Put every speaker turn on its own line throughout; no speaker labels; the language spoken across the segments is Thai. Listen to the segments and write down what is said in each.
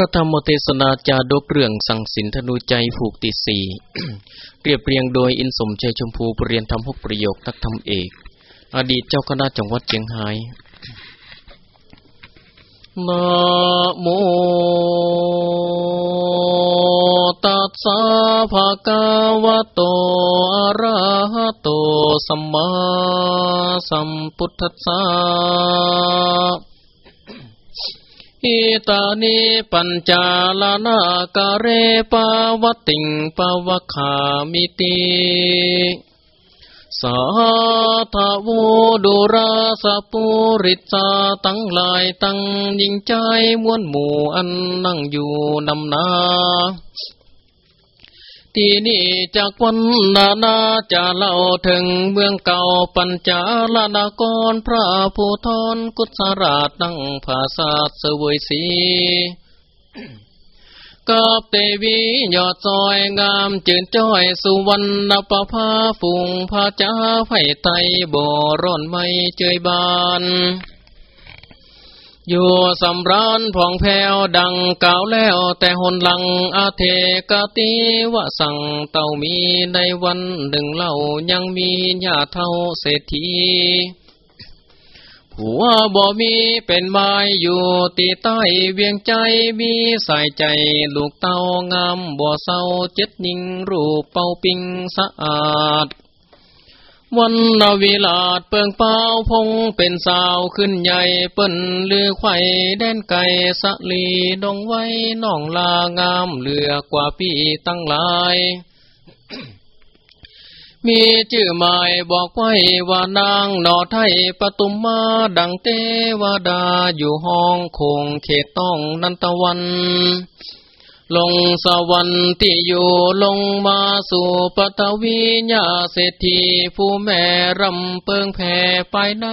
ระธรรมเทศนาจาดกเรื่องสังสินธนูใจผูกติสีเรียบเรียงโดยอินสมใจชมพูปรเรียนธรรมหกประโยคนักธรรมเอก อดีตเจ้าคณะจังหวัดเชียงไฮ้นะโมตัสสะภะคะวะโตอะระหะโตสัมมาสัมพุทธัสสะ อิตานิปัญจาลานากะเรปาวติงปาวะขามิติสาธาวูดุราสปุริตาตั้งลายตั้งยิงใจมวนหมู่อันนั่งอยู่นำนา ที่นี่จากวันนานาจะเล่าถึงเมืองเก่าปัญจาลนากรพระผู้ทอนกุศราชนั่งภาษาเสวยสีกับเตวียอดซอยงามจืนจ้อยสุวรรณปภาฟุงพาจ้าไฟไตบ่ร้อนไม่เจยบาน อยู่สำรานผ่องแผ้วดังเก่าแล้วแต่หนหลังอาเทกติวะสั่งเต่ามีในวันหนึ่งเล่ายังมีญาเท่าเศรษฐีผัวบ่มีเป็นไม้อยู่ตีใต้เวียงใจมีใส่ใจลูกเต้างามบ่เศร้าเจ็ดยิงรูปเป่าปิงสะอาด วันนาวิลาดเปิงเป้าพงเป็นสาวขึ้นใหญ่เปิ้นลือไข่แดนไก่สะลีดองไว้น้องลางามเหลือกว่าปีตั้งหลาย มีชื่อหมายบอกไว้ว่านางนอไทยปตุมมาดังเทวดาอยู่ห้องคงเขตต้องนันตะวัน ลงสวรรค์ที่อยู่ลงมาสู่ปฐวีญาเศรษฐีผู้แม่รำเปิงแผ่ไปใน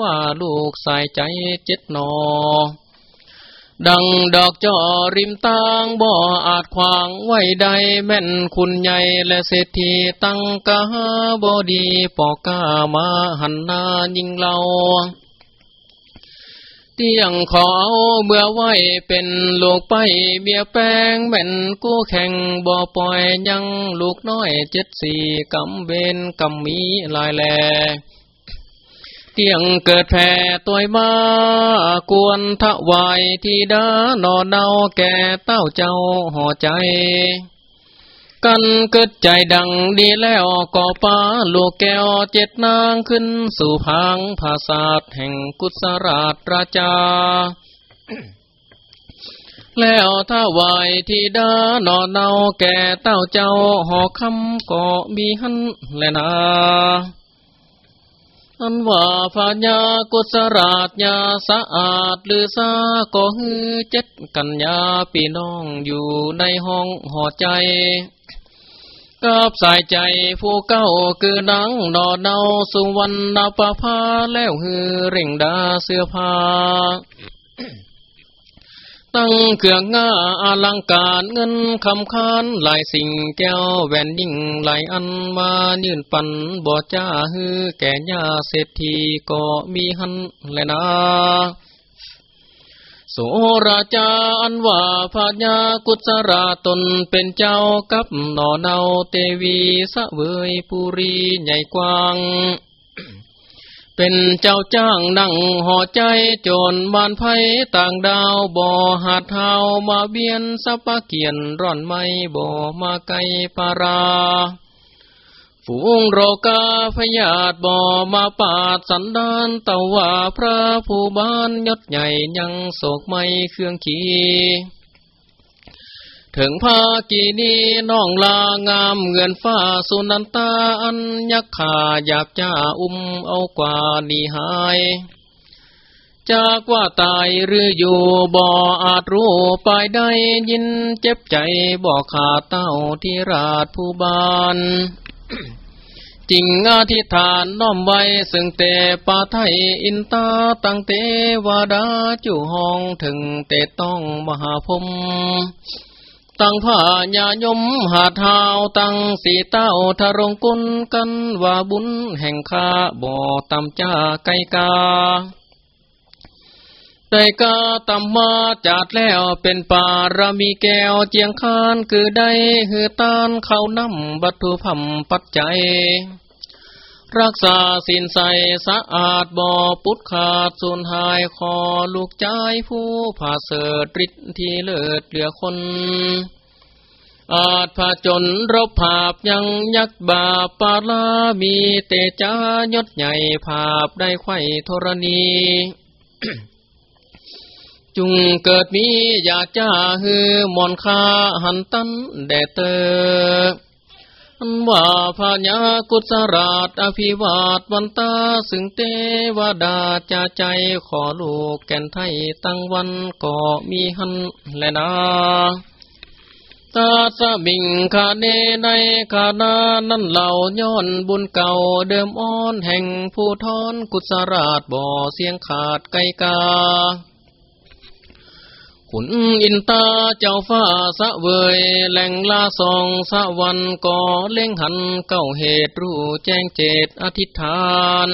ว่าลูกใส่ใจเจ็ดนอ ดังดอกจอริมตางบ่ออาจขวางไว้ใดแม่นคุณใหญ่และเศรษฐีตั้งกะหาบดีปอกกามาหันหน้ายิงเรา เตียงขอเมื่อไว้เป็นลูกไปเบียแป้งแม่นกู้แข่งบ่อปล่อยยังลูกน้อยเจ็ดสี่กำเวนกำมีลายแลเตียงเกิดแผ่ตัวมากวนทะวายที่ดานอนเนาแก่เต้าเจ้าห่อใจ กันเกิดใจดังดีแล้วก่อป้าลูกแก้วเจ็ดนางขึ้นสู่พังภาษาทแห่งกุศราชราชา แล้วถ้าวายที่ดานอนเนาแก่เต้าเจ้าหอคำก็มีหันแลนาอันว่าพญากุศราชญาสะอาดหรือซาก็ฮือเจ็ดกันยาปีน้องอยู่ในห้องหอใจ กับสายใจผู้เก้าคือนังนอเนาสุวรรณปภาแล้วฮือเร่งดาเสื้อผ้าตั้งเครื่องง่าอลังการเงินคำคานหลายสิ่งแก้วแหวนยิ่งหลายอันมายื่นปันบ่จ้าฮือแก่ญาเศรษฐีก็มีหันแลยนะ สราจาอันว่าพญากุศราตนเป็นเจ้ากับหนอเนาเตวีสะเวยปุรีใหญ่กว้าง เป็นเจ้าจ้างนั่งห่อใจจนบานไพต่างดาวบ่อหาดเท้ามาเบียนสะปะเกียนร่อนไม่บ่อมาไกปารา ฝูงโรกาพยาธบ่มาปาดสันดานเต่าว่าพระผู้บ้านยศใหญ่ยังโศกไม่เครื่องขีถึงภากีนีน้องลางามเงินฟ้าสุนันตาอันยักขาหยาบจ้าอุ้มเอากว่านีหายจากว่าตายหรืออยู่บ่อาจรู้ไปได้ยินเจ็บใจบ่ขาดเต้าที่ราชผู้บาน จริงอธิฐานน้อมไว้ซึ่งเตปาไทยอินตาตั้งเตวาดาจูห้องถึงเตต้องมหาพมตั้งผ้าญายมหาเท้าตั้งสีเต้าทรงกุลกันว่าบุญแห่งข้าบ่อตำจ้าไกกาไดกาตำมาจัดแล้วเป็นปารามีแก้วเจียงคานคือได้หือตานเขานำบัตถุพัมปัจจัย รักษาสินใสสะอาดบ่อปุดขาดสูญหายคอลูกใจผู้ผ่าเสดริดที่เลิศเหลือคน อาจผาจนรบภาพยังยักบาปาลามีเตจายศใหญ่ภาพได้ไข่ธรณีจุงเกิดมีอยากจ้าฮือมอนคาหันตันแดเตออัน ว่าพญากุศราชอภิวาทวันตาสึงเตวดาจาใจขอลูกแก่นไทยตั้งวันก็มีหันและนาตาสบิงคาเนในคานานั่นเหล่าย้อนบุญเก่าเดิมอ้อนแห่งผู้ทอนกุศราชบ่อเสียงขาดไกกา ขุนอินตาเจ้าฟ้าสะเวยแหล่งลาสองสะวันก่อเล่งหันเก้าเหตุรู้แจ้งเจตอธิษฐาน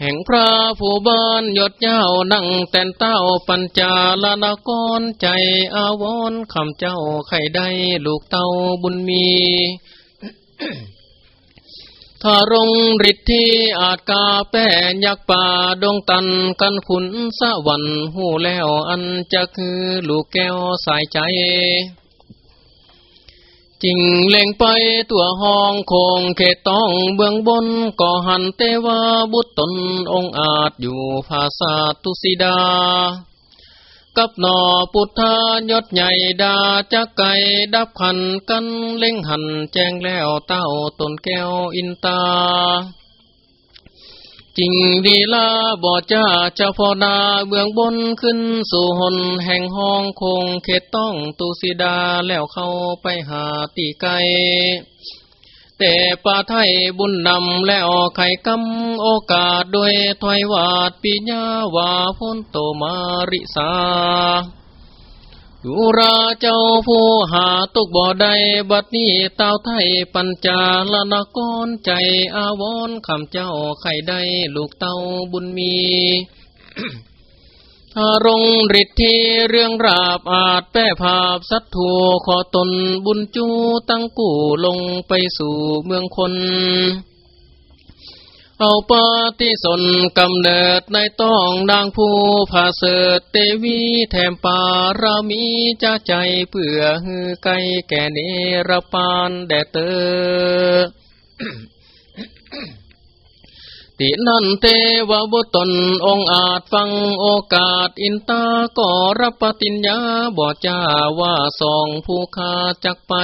แห่งพระผู้บานยศเจ้านั่งแต่นเต้าปัญจาลนากรใจอาวรคำเจ้าไข่ได้ลูกเต้าบุญมี ถ้ารงฤทธิ์ที่อาจกาแป้ยักป่าดงตันกันขุนสะวันหูแล้วอันจะคือลูกแก้วสายใจจริงเล็งไปตัวห้องคงเขตต้องเบื้องบนก่อหันเตวาบุตรตนองอาจอยู่ภาษาตุสิดา กับหนอพุทายศใหญ่ดาจักไก่ดับขันกันเล่งหันแจ้งแล้วเต้าตนแก้วอินตาจริงดีลาบ่จ้าเจ้าพอนาเบื้องบนขึ้นสู่หนแห่งห้องคงเขตต้องตุสิดาแล้วเข้าไปหาตีไก แต่ป่าไทยบุญนำแล้วไข่กำโอกาสด้วยถอยวาดปีญาวาพ้นโตมาริสาอยู่ราเจ้าผู้หาตุกบ่อใดบัดนี้เต้าไทยปัญจาลนกรใจอาวรคำเจ้าไข่ได้ลูกเต้าบุญมี รงฤทธิเรื่องราบอาจแป้ภาพสัตถูขอตนบุญจูตั้งกู่ลงไปสู่เมืองคน เอาปาฏิสนกำเนิดในต้องนางผู้ผาเสดเตวีแถมปารามีจะใจเพื่อฮือไกลแก่เนรปานแดเตอ ตินันเทวบุตรองอาจฟังโอกาสอินตาก็รับปฏิญญาบอกจ้าว่าสองผู้คาจักไป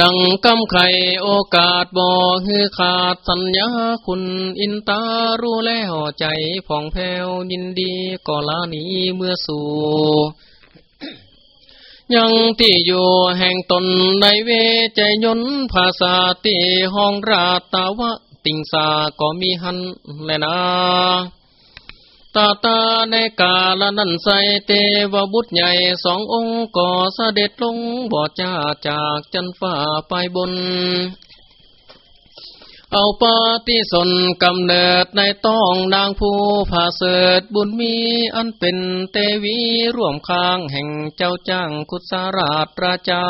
ดังกำไข่โอกาสบ่ฮือขาดสัญญาคุณอินตารู้แล้วใจผ่องแผ้วยินดีก็ลาหนีเมื่อสู่ ยังที่อยู่แห่งตนในเวใจยนต์ภาษาตีห้องราตาวะติงสาก็มีหันแลนะตาตาในกาลนันใสเทวบุตรใหญ่สององค์ก่อเสด็จลงบ่อจ้าจากจันฝ่าไปบน เอาปาฏิสนกำเนิดในต้องนางผู้ผาเสดบุญมีอันเป็นเตวีร่วมข้างแห่งเจ้าจ้างคุสราชราชา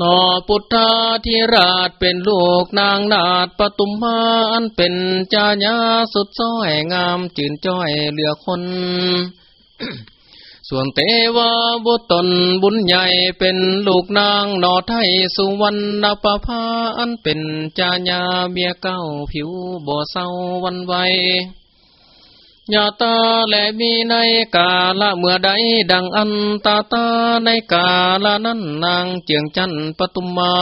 นอพุทธาธิราชเป็นลูกนางนาฏปตุมมาอันเป็นจาญาสุดซ้อยงามจืนจ้อยเหลือคน ส่วนเทวาบุตรตนบุญใหญ่เป็นลูกนางนอไทยสุวรรณปภาอันเป็นจาญาเมียเก้าผิวบ่อเศร้าวันไวยาตาและมีในกาละเมื่อใดดังอันตาตาในกาละนั้นนางเจียงจันปตุมมา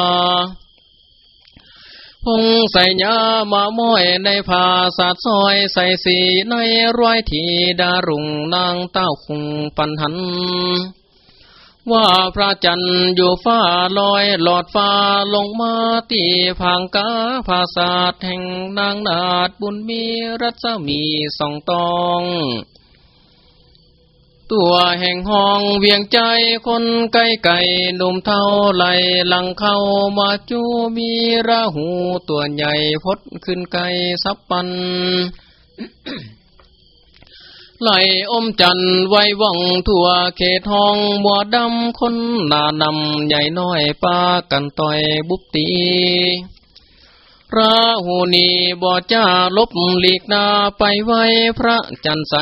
พงใส่ยามาม้อยในผาสาดซอยใส่สีในร้อยทีดารุงนางเต้าคุงปันหัน ว่าพระจันทร์อยู่ฟ้าลอยหลอดฟ้าลงมาตีผางกาภาษาทแห่งนางนาดบุญมีรัศมีสองตอง ตัวแห่งห้องเวียงใจคนไก่ไก่หนุ่มเท่าไหลหลังเข้ามาจูมีราหูตัวใหญ่พดขึ้นไก่สับปันไหลอมจันไว้ว่องทั่วเขตห้องบัวดำคนหนานำใหญ่น้อยปากันต่อยบุบตี ราหูนีบ่จ้าลบหลีกนาไปไว้พระจันใส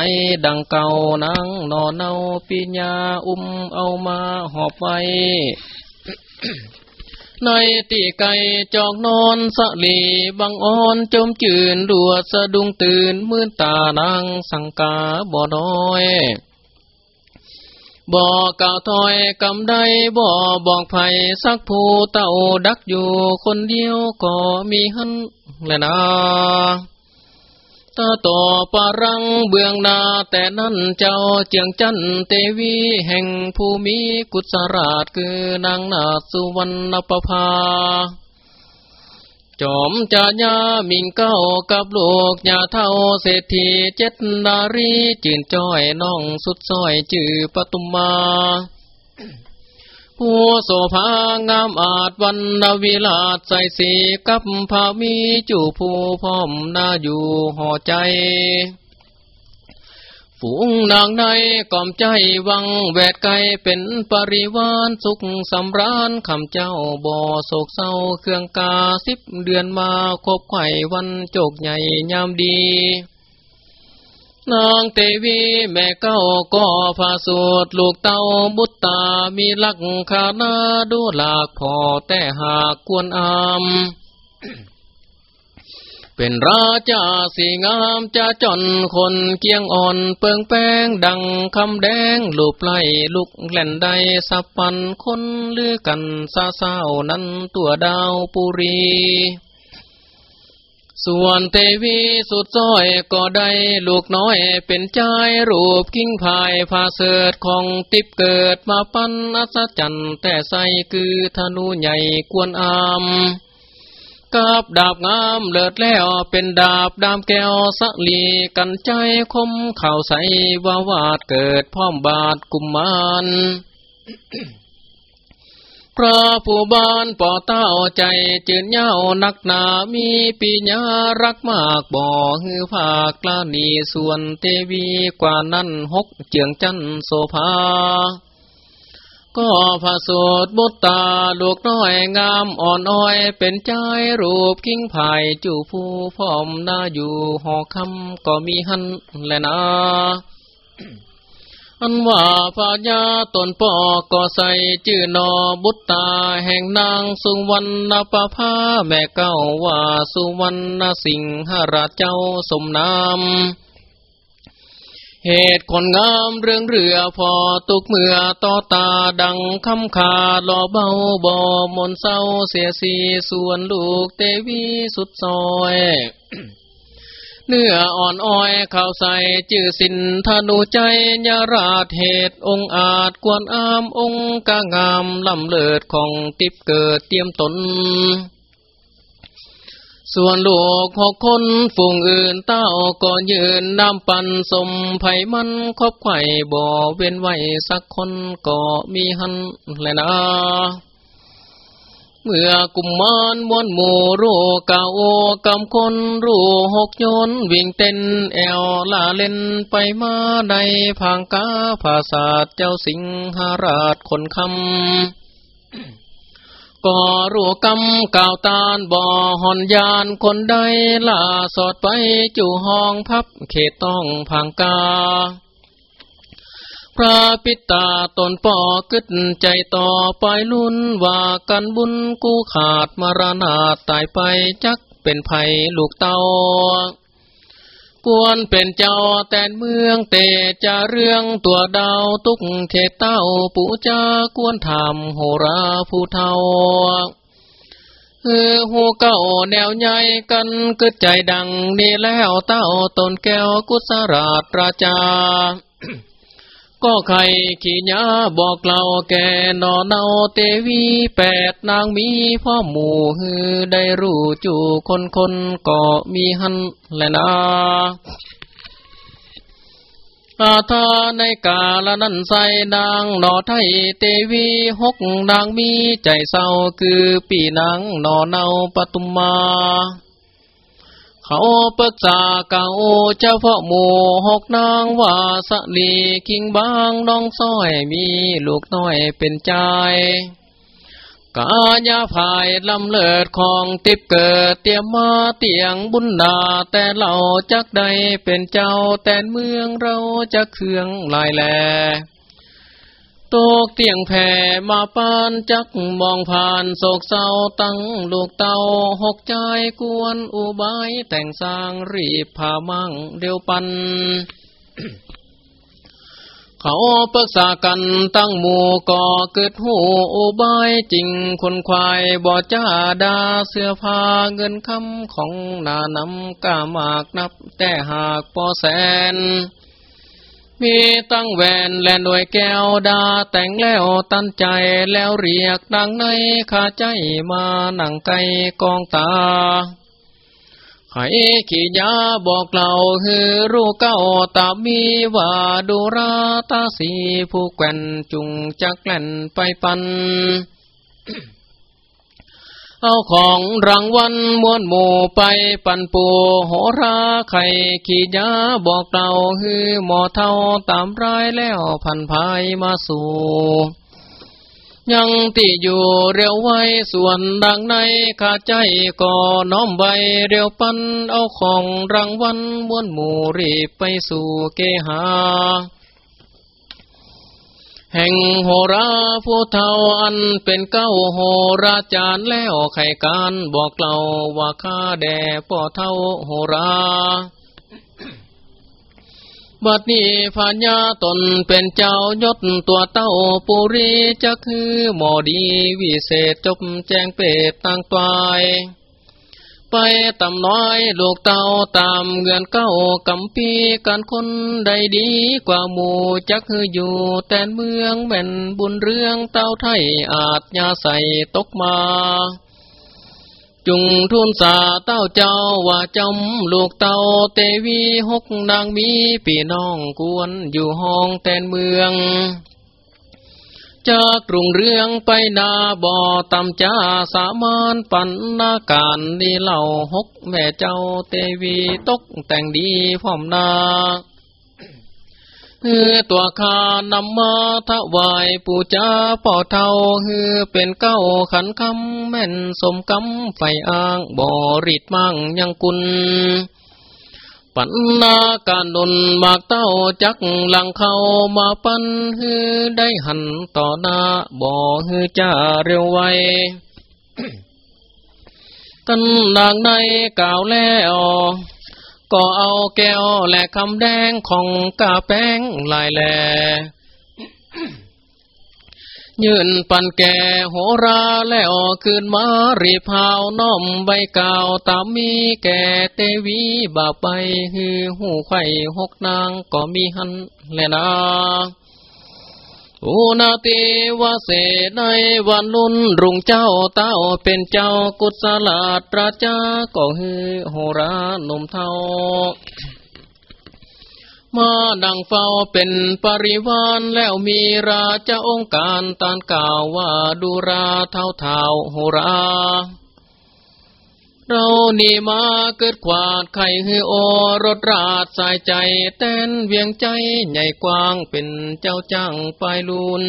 ดังเก่านางนอนเนาปิญญาอุ้มเอามาหอบไว้ ในตีไก่จอกนอนสะลีบังอ่อนจมจืนรัวสะดุงตื่นมื่นตานางสังกาบ่น้อย บ่กล่าวถอยกำได้บ่บอกไผสักผู้เต่าดักอยู่คนเดียวก็มีหันแลยนะตาต่อปารังเบื้องนาแต่นั้นเจ้าเจียงจันเตวีแห่งภูมิกุศราชคือนางนาสุวรรณปภา จอมจาญามิงเก้ากับลูกยาเท่าเศรษฐีเจ็ดนารีจืนจ้อยน้องสุดซอยจื่อปตุมมาผู้โสภางามอาจวันนาวิลาศใส่สีกับภามีจูผู้พร้อมนาอยู่ห่อใจ ฝูงนางในก่อมใจวังแวดไกเป็นปริวานสุขสำราญคำเจ้าบ่อโศกเศร้าเครื่องกาสิบเดือนมาคบไข่วันโจกใหญ่ยามดี นางเตวีแม่เก้าก็พาสูตรลูกเต้าบุตตามีลักขานาดูหลากพอแต่หากกวนอาม เป็นราชาสีงามจะจนคนเกียงอ่อนเปิงแป้งดังคำแดงลูบไล่ลุกแหล่นใดสับปันคนเลือกันซาเศร้านั้นตัวดาวปุรี ส่วนเทวีสุดซ้อยก็ได้ลูกน้อยเป็นใจรูปกิ้งพายพาเสดของติบเกิดมาปันอัศจรรย์แต่ใสคือธนูใหญ่กวนอาม กับดาบงามเลิศแล้วเป็นดาบดามแก้วสัลีกันใจคมเข่าใสว่าวาดเกิดพร้อมบาดกุมมานพระผู้บานป่อเต้าใจจืนเย้านักหนามีปีญารักมากบ่อหือภาคลานีส่วนเทวีกว่านั้นหกเจียงจันโสภา ก็พระสูตรบุตตาลูกน้อยงามอ่อนอ้อยเป็นใจรูปกิ้งไผ่จูผู้พร้อมนาอยู่หอคำก็มีหันแลนะอันว่าพาญาตนปอก็ใส่จื่อนอบุตตาแห่งนางสุวรรณปภาแม่เก้าว่าสุวรรณสิงหราชเจ้าสมนาม เหตุคนงามเรื่องเรือพอตุกเมื่อต่อตาดังคำขาหล่อเบาบ่มนเศร้าเสียสีส่วนลูกเตวีสุดซอยเนื้ออ่อนอ้อยข้าวใส่จื่อสินธนูใจยาราชเหตุองอาจกวนอามองกางามลำเลิดของติบเกิดเตรียมตน ส่วนลูกหกคนฝูงอื่นเต้าก็ยืนน้ำปันสมไผ่มันคบไข่บ่อเว้นไว้สักคนก็มีหันแลยนะเมื่อกุมมานมวนหมูรู้เก่ากำคนรู้หกโยนวิ่งเต้นแอวลาเล่นไปมาในพังกาภาษาเจ้าสิงหราชคนคำ ก่อรัวกำก่าวตาลบ่อหอนยานคนใดล่าสอดไปจู่ห้องพับเขตต้องพังกา พระปิตาตนป่อกึดใจต่อไปลุ่นว่ากันบุญกู้ขาดมรณาตายไปจักเป็นภัยลูกเต้า กวนเป็นเจ้าแต่เมืองเตจะเรื่องตัวดาวตุกเขตเต้าปูจากวนทำโหราผู้เทาเออหูเก่าแนวใหญ่กันกึดใจดังนี่แล้วเต้าตนแก้วกุศราชราชา ก็ใครขี้ยาบอกเล่าแกนอเนาเตวีแปดนางมีพ่อหมู่ฮือได้รู้จูคนคนก็มีหันแลนะอาทาในกาละนันใสนางหนอไทยเตวีหกนางมีใจเศร้าคือปีนางหนอเนาปตุมมา เขาปรึกาเก่าเจ้าพ่อหมู่หกนางว่าสลีคิงบางน้องซ้อยมีลูกน้อยเป็นใจกาญาภายลำเลิดของติบเกิดเตรียมมาเตียงบุญนาแต่เราจักใดเป็นเจ้าแต่เมืองเราจะเคืองลายแล ตกเตียงแผ่มาปานจักมองผ่านโศกเศร้าตั้งลูกเตาหกใจกวนอุบายแต่งสร้างรีบพามั่งเดียวปัน เขาปรึกษากันตั้งหมู่ก่อเกิดหูอุบายจริงคนควายบ่จ้าดาเสื้อผ้าเงินคำของนานำกามากนับแต่หากพอแสน มีตั้งแวนและหน่วยแก้วดาแต่งแล้วตั้นใจแล้วเรียกดังในขาใจมาหนังไกกองตาให้ขียาบอกเล่าฮือรู้เก้าตามีว่าดูราตาสีผู้แก่นจุงจักแล่นไปปัน เอาของรางวัลมวนหมู่ไปปันปูโหราไข่ขียาบอกเล่าฮือหมอเท่าตามรายแล้วพันภายมาสู่ยังที่อยู่เร็วไว้ส่วนดังในขาใจก็น้อมใบเร็วปันเอาของรางวัลมวนหมู่รีบไปสู่เกหา แห่งโหราผู้เทาอันเป็นเก้าโหราจารย์แล้วไขการบอกเล่าว่าข้าแด่พ่อเท่าโหราบัดนี้พญาตนเป็นเจ้ายศตัวเต้าปุรีจะคือหมอดีวิเศษจบแจงเปรตต่างปลาย ไปตำน้อยลูกเต้าตามเงินเก้ากำปีการคนใดดีกว่าหมู่จักคืออยู่แต่เมืองแม่นบุญเรื่องเต้าไทยอาจยาใส่ตกมาจุงทุนสาเต้าเจ้าว่าจำลูกเต้าเตวีหกนางมีปี่น้องกวนอยู่ห้องแตนเมือง จากกรุงเรืองไปนาบ่อตำจ้าสามานปันนาการนี่เล่าหกแม่เจ้าเตวีตกแต่งดีพร้อมนาฮือตัวขานำมาถวายปูจ้าป่อเท่าฮือเป็นเก้าขันคำแม่นสมกำไฟอ้างบ่อริดมั่งยังกุล ปันนาการนนมากเต้าจักหลังเข้ามาปันฮือได้หันต่อหน้าบ่ฮือจ้าเร็วไวตันนางในกล่าวแล้วก็เอาแก้วและคำแดงของกาแป้งลายแล ยืนปันแก่โหราแล้วคืนมารีพาวน้อมใบเก่าตามมีแก่เตวีบาไปฮือหูไข่หกนางก็มีหันแลนาอุนาติวาเสในวันลุนรุงเจ้าเต้าเป็นเจ้ากุศลาตราจาก็ฮือโหราหนุ่มเท่า มาดังเฝ้าเป็นปริวานแล้วมีราชองค์การตานกล่าวว่าดูราเท่าเท่าโหรา เรานี่มาเกิดขวาดไข่ฮือโอรถราดสายใจแต้นเวียงใจใหญ่กว้างเป็นเจ้าจังปลายลุน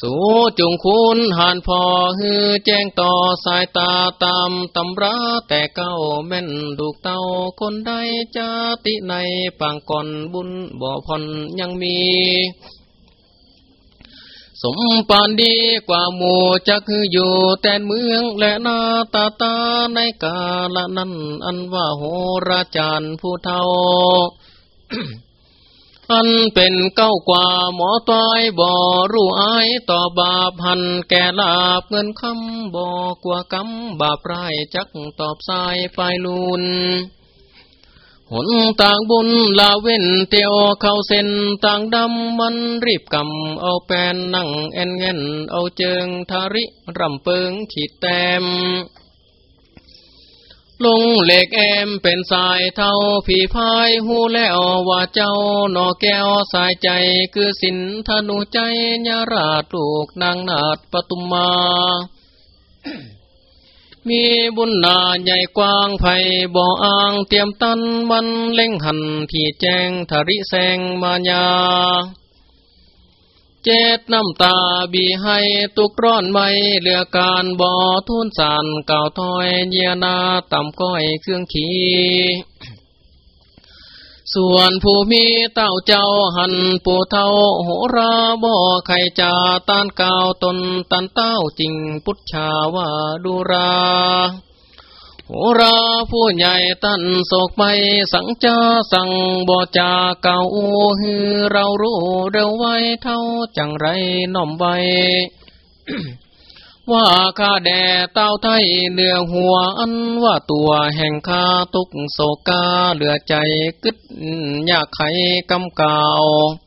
สูจุงคุณหานพอฮือแจ้งต่อสายตาตามตำราแต่เก้าแม่นดูกเต้าคนใดจาติในปางก่อนบุญบ่อพอนยังมี สมปานดีกว่าหมู่จะคืออยู่แต่เมืองและนาตาตาในกาละนั้นอันว่าโหราจารย์ผู้เท่า อันเป็นเก้ากว่าหมอตายบ่รู้อายต่อบาปหันแก่ลาบเงินคำบ่กว่ากำบาปไรจักตอบสายไปลุนหนต่างบุญลาเว้นเตียวเข้าเส้นต่างดำมันรีบกำเอาแปนนั่งเอ็นเงินเอาเจิงทาริรำเปิงขีดแต้ม ลงเหล็กแอมเป็นสายเท่าผีพายหูแล้วว่าเจ้าหนอแก้วสายใจคือสินธนูใจญาราตูกนางนาดปตุมมา มีบุญนาใหญ่กว้างไผ่บ่ออ่างเตรียมตันวันเล่งหันที่แจ้งทริแสงมายา เจ็ดน้ำตาบีให้ตุกร้อนไม่เหลือการบ่อทุนสานเก่าถอยเยียนาต่ำก้อยเครื่องขีส่วนผู้มีเต้าเจ้าหันผู้เท่าโหราบ่อไข่จาต้านกาวตนตันเต้าจริงพุทธชาวาดูรา โหราผู้ใหญ่ตั้นโศกไปสังจาสั่งบ่จาเก่าฮือเรารู้เร็วไว้เท่าจังไรน้อมไว้ ว่าข้าแด่เต้าไทยเหลือหัวอันว่าตัวแห่งข้าตุกโศกาเหลือใจกึดยากไขกำเก่าเออ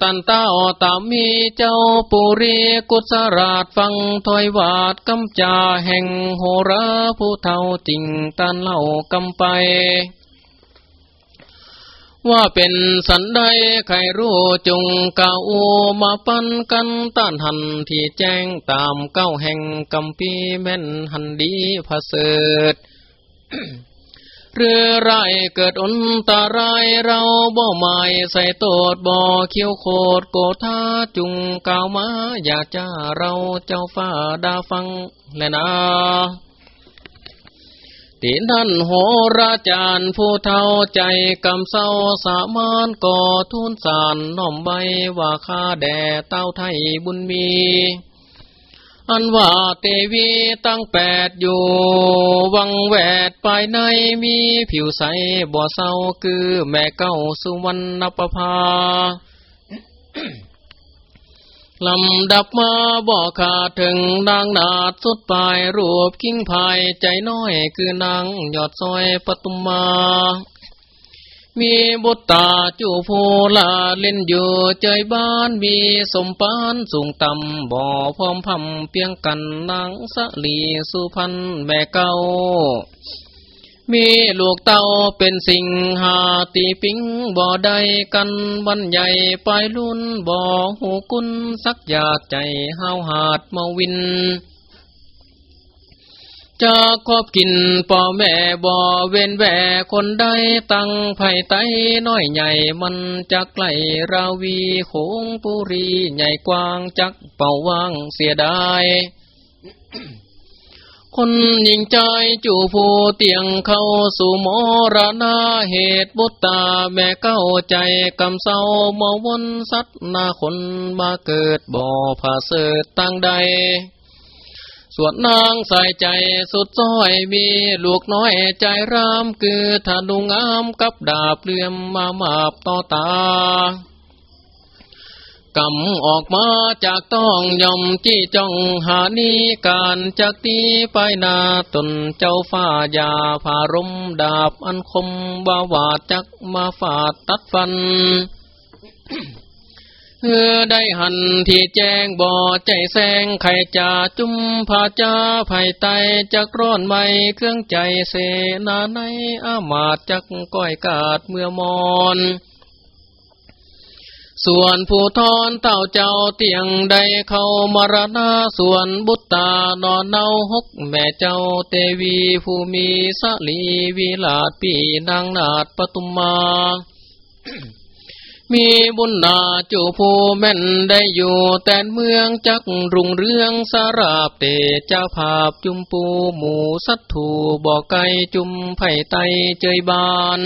ตันเต้าตามีเจ้าปุรีกุศราชฟังถอยวาดกำจาแห่งโหราผู้เท่าจริงตันเล่ากำไป ว่าเป็นสันใดใครรู้จงกาอูมาปันกันต้านหันที่แจ้งตามเก้าแห่งกำปีแม่นหันดีพเสด เรือไรเกิดอนตารายเราบ่หมายใส่โตดบ่เขียวโคดโกธาจุงกาวมา อย่ากจะเราเจ้าฟ้าดาฟังแลนะตีนั่นโหราจารย์ผู้เท่าใจกำเศร้าสามานก่อทุนสารน้อมใบว่าข้าแด่เต้าไทยบุญมี อันว่าเตวีตั้งแปดอยู่ วังแวดภายในมีผิวใสบ่อเศร้าคือแม่เก้าสุวรรณประภาลำดับมาบ่อขาดถึงนางนาดสุดปลายรูปกิ้งภายใจน้อยคือนางยอดซอยปตุมมา มีบุตรตาจูพูลาเล่นอยู่เจยบ้านมีสมปานสูงต่ำบ่อพร้อมพำเพียงกันนางสลีสุพันแม่เก่ามีลูกเต้าเป็นสิ่งหาตีปิงบ่อใดกันบันใหญ่ไปลุ่นบ่อหูกุนสักอยากใจห้าวหาดมาวิน จะครอบกินป่อแม่บ่อเว้นแหวคนใดตั้งไผ่ไตน้อยใหญ่มันจักไกลราวีโขงปุรีใหญ่กว้างจักเป่าว่างเสียดายคนยิงใจจูผู้เตียงเข้าสู่มรณาเหตุบุตตาแม่เก้าใจกำเศร้ามาวนสัตนาคนมาเกิดบ่อผาเสดตั้งใด ส่วนนางใส่ใจสุดซ้อยมีลูกน้อยใจรามคือธนูงามกับดาบเลื่อมมามาบต่อตากำออกมาจากต้องยอมจี้จ้องหานีการจากตีไปนาตนเจ้าฟ้ายาผารมดาบอันคมบาวาจักมาฝาดตัดฟัน เออได้หันที่แจ้งบ่อใจแสงไข่จ่าจุมผาจาไผ่ไตจักร้อนไม่เครื่องใจเสนาในอามาตจักก้อยกาดเมื่อมอนส่วนผู้ทอนเต่าเจ้าเตียงใดเข้ามรณาส่วนบุตตานอนเนาหกแม่เจ้าเตวีผู้มีสลีวิลาดปีนางนาดปตุมมา มีบุญนาจูผู้แม่นได้อยู่แต่เมืองจักรุงเรืองสาราบเตเจ้าภาพจุมปูหมูสัตถูบอกไก่จุมไผ่ไตเจยบาน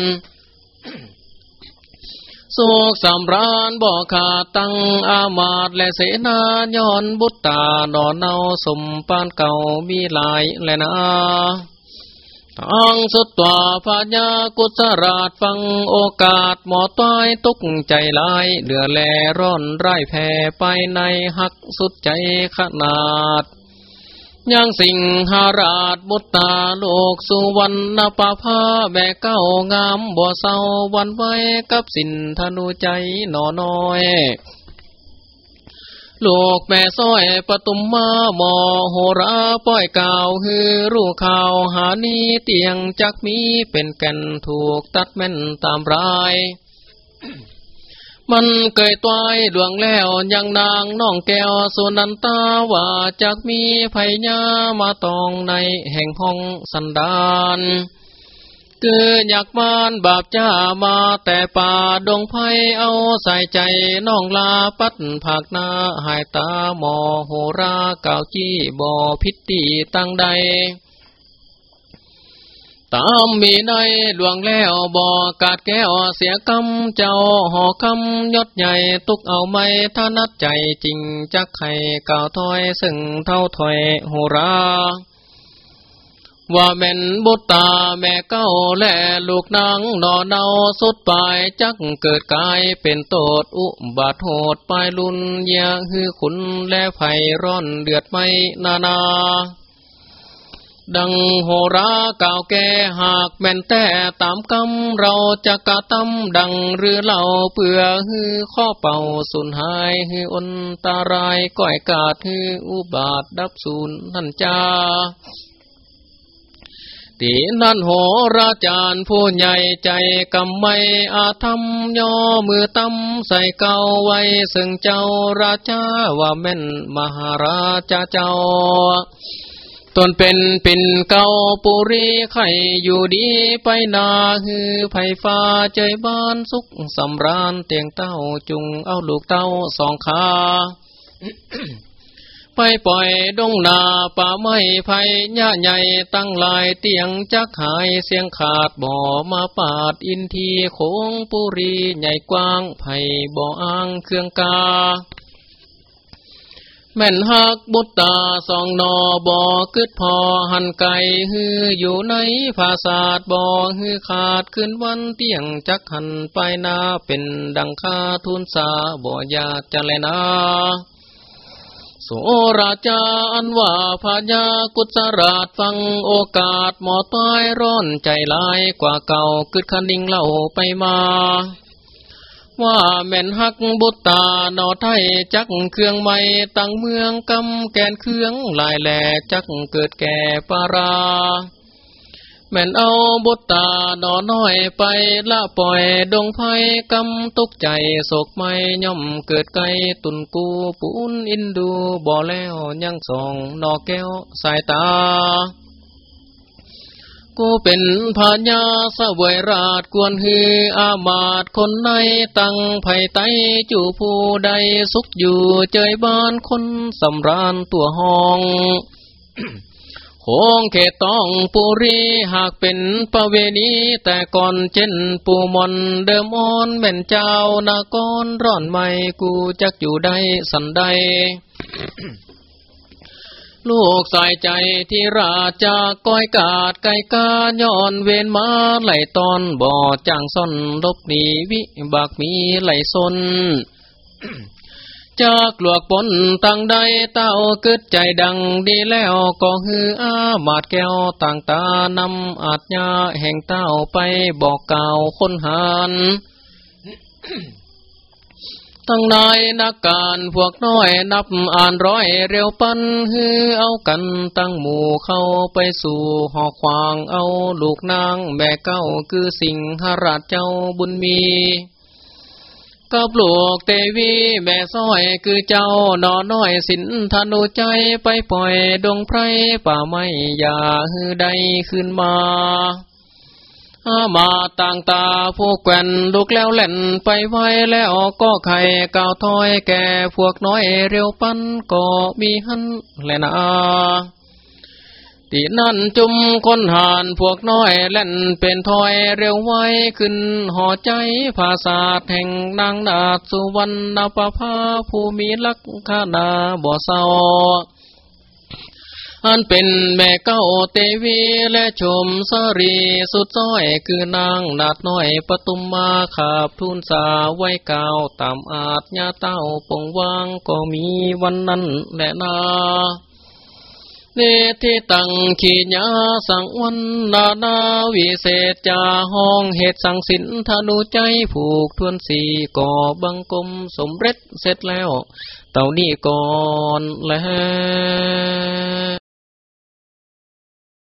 โศกสำราญบ่ขาดตั้งอามาตและเสนาย้อนบุตตานอนเนาสมปานเก่ามีหลายและนะ ทางสุดตัวพญากุศราชฟังโอกาสหมอต้อยตุกใจลายเหลือแลร่อนไร่แผ่ไปในหักสุดใจขนาดยังสิงหาราชบุตตาโลกสุวรรณปาภาแม่เก้างามบ่เศร้าวันไว้กับสินธนูใจหนอน้อย ลูกแม่ซ้อยปตุมมาหมอโหราป้อยกาวฮือรู้ข่าวหานี้เตียงจักมีเป็นแก่นถูกตัดแม่นตามราย มันเกยตวายดวงแล้วยังนางน้องแก้วสุนันตาว่าจากมีไผญามาตองในแห่งห้องสันดาน คืออยากมานบาปจ้ามาแต่ป่าดงไพเอาใส่ใจน้องลาปัดผักนาหายตาหมอโหราเก่าจี้บ่อพิษตีตั้งใดตามมีในหลวงแล้วบ่อกาดแก้วเสียกำเจ้าห่อคำยศใหญ่ตุกเอาไม่ท่านัดใจจริงจักไข่เก่าถอยซึ่งเท่าถอยโหรา ว่าแม่นบุตตาแม่เก้าแลลูกนางนอเนาสุดปลายจักเกิดกายเป็นโตดอุบาทโหดปลายลุนยาฮือขุนและไผ่ร้อนเดือดไม่นานา ดังโหราก่าแก่หากแม่นแต่ตามกำเราจะกะตำดังหรือเล่าเปื่อฮือข้อเป่าสุนหายฮืออนตารายก้อยกาดฮืออุบาทดับสูนนั่นจ้า ตีนั่นโหราจารย์ผู้ใหญ่ใจกำไม่อาธรรมย่อมือตั้มใส่เก่าไว้ซึ่งเจ้าราชาว่าแม่นมหาราชาเจ้าตนเป็นปิ่นเก่าปุรีไข่อยู่ดีไปนาฮือไผ่ฟ้าใจบ้านสุขสำราญเตียงเต้าจุงเอาลูกเต้าสองขา ไปปล่อยดงนาป่าไม้ไผ่หญ้าใหญ่ตั้งลายเตียงจักหายเสียงขาดบ่อมาปาดอินทีโคงปุรีใหญ่กว้างไผ่บ่ออ้างเครื่องกา แม่นหักบุตตาสองนอบ่อกึดพอหันไก่ฮืออยู่ในภาษาดบ่อฮือขาดขึ้นวันเตียงจักหันไปนาเป็นดังคาทุนสาบ่อยาจะแลนา โสราจาอันว่าพญากุศราชฟังโอกาสหมอตายร้อนใจลายกว่าเก่าคึดคันดิงเล่าไปมา ว่าแม่นหักบุตตาหนอไทยจักเครื่องไม่ตั้งเมืองกำแกนเครื่องลายแหล่จักเกิดแก่ปารา แม่นเอาบุตตาดอน้อยไปละปล่อยดงไพ่กำตุกใจโศกไม่ย่อมเกิดไกลตุนกูปูนอินดูบ่แล้วยังส่องนอแก้วสายตา กูเป็นพญาสวยราชกวนฮืออามาตคนในตั้งไผ่ไตจู่ผู้ใดสุขอยู่เจยบ้านคนสำราญตัวห้อง คงเขตต้องปุรีหากเป็นประเวณี แต่ก่อนเช่นปูมอนเดิมอ่อนแม่นเจ้านากรร่อนไม่กูจักอยู่ได้สันใดลูกใส่ใจที่ราจากก้อยกาดไก่กาย้อนเวนมาไหลตอนบ่อจ้างซ่อนลบหนีวิบากมีไหลซน จากหลวกปนตั้งใดเต้าเกิดใจดังดีแล้วก็ฮืออามาดแก้วต่างตานำอาจญาแห่งเต้าไปบอกกล่าวคนหานตั้งนายนักการพวกน้อยนับอ่านร้อยเร็วปันฮือเอากันตั้งหมู่เข้าไปสู่หอควางเอาลูกนางแม่เก้าคือสิ่งหราชเจ้าบุญมี กับลูกเตวีแม่ซ้อยคือเจ้านอน้อยสินธนุใจไปปล่อยดงไพรป่าไม่อย่าฮือใดขึ้นมาอามาต่างตาผู้แก่นลูกแล้วแหล่นไปไว้แล้วก็ไข่กาวถอยแก่พวกน้อยเร็วปั้นก็มีหันแลนา ที่นั่นจุมคนหานพวกน้อยเล่นเป็นถอยเร็วไวขึ้นห่อใจภาษาแห่งนางนาสุวรรณปภาผู้มีลักษณาบ่เศร้าอันเป็นแม่เก้าเตวีและชมสรีสุดจ้อยคือนางนาดน้อยปตุมมาขาบทุนสาไว้เก่าตามอาจญาเต้าปงวางก็มีวันนั้นแหละนา เนธิตังขีญาสังวันนานาวิเศษจาห้องเหตุสังสินธนุใจผูกทวนสีก่อบังกลมสมเร็จเสร็จแล้ว เต่านี้ก่อนแล้ว